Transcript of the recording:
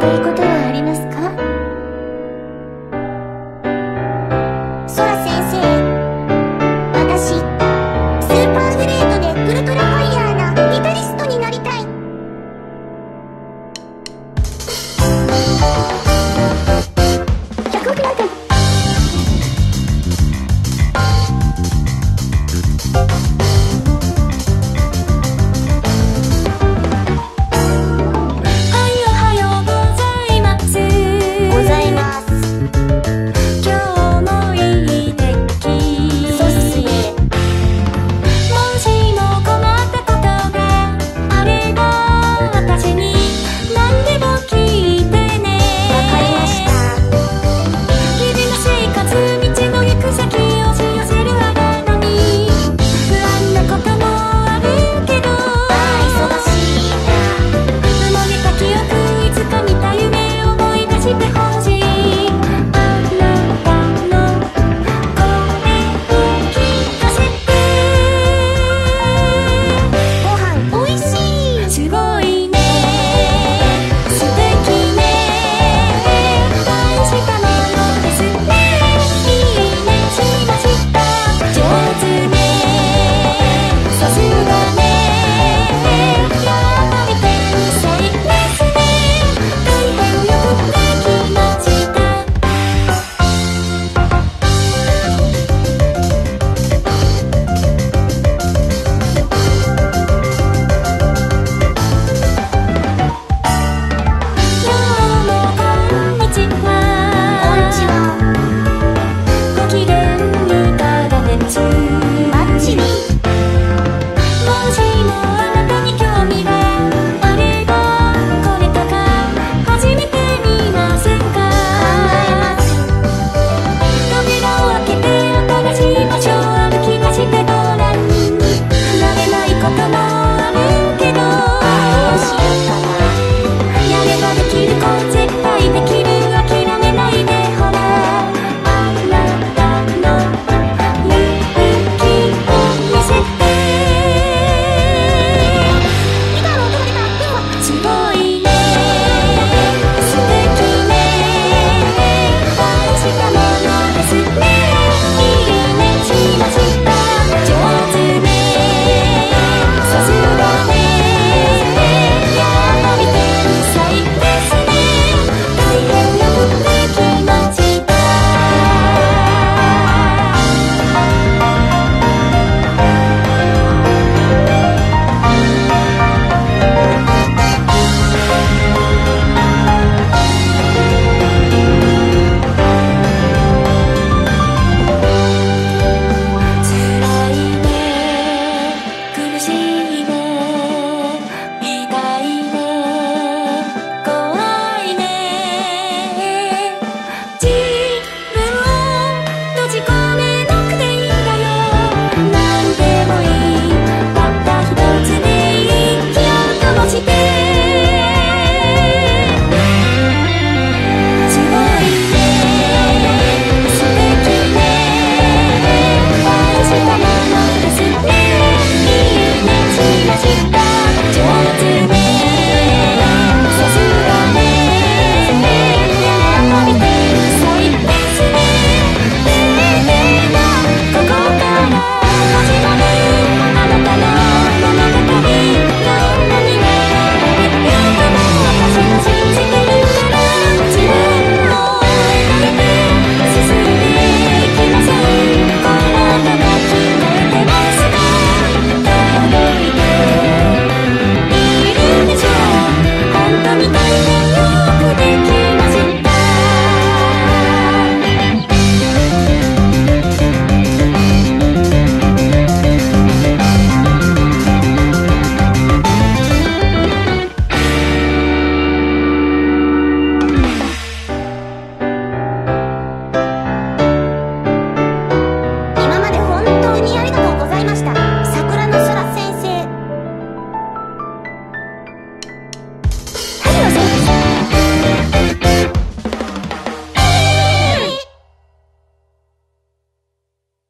take